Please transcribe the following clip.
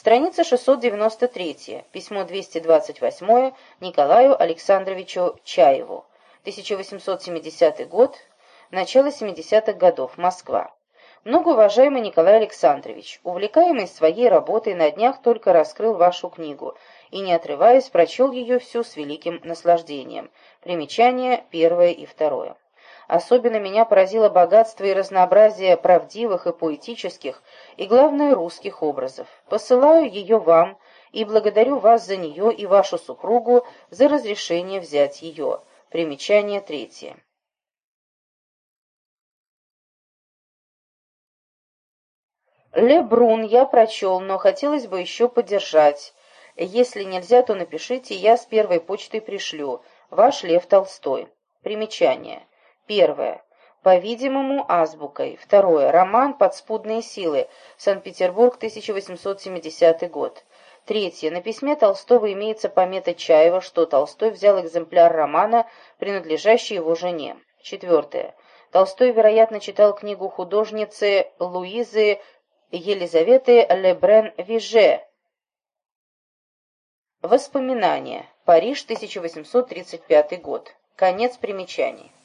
Страница 693. Письмо 228 Николаю Александровичу Чаеву. 1870 год. Начало 70-х годов. Москва. Многоуважаемый Николай Александрович, увлекаемый своей работой, на днях только раскрыл вашу книгу и, не отрываясь, прочел ее всю с великим наслаждением. Примечания первое и второе. Особенно меня поразило богатство и разнообразие правдивых и поэтических, и, главное, русских образов. Посылаю ее вам и благодарю вас за нее и вашу супругу за разрешение взять ее. Примечание третье. Лебрун я прочел, но хотелось бы еще подержать. Если нельзя, то напишите, я с первой почтой пришлю. Ваш Лев Толстой. Примечание. Первое. По-видимому, азбукой. Второе. Роман «Подспудные силы». Санкт-Петербург, 1870 год. Третье. На письме Толстого имеется помета Чаева, что Толстой взял экземпляр романа, принадлежащий его жене. Четвертое. Толстой, вероятно, читал книгу художницы Луизы Елизаветы Лебрен-Виже. Воспоминания. Париж, 1835 год. Конец примечаний.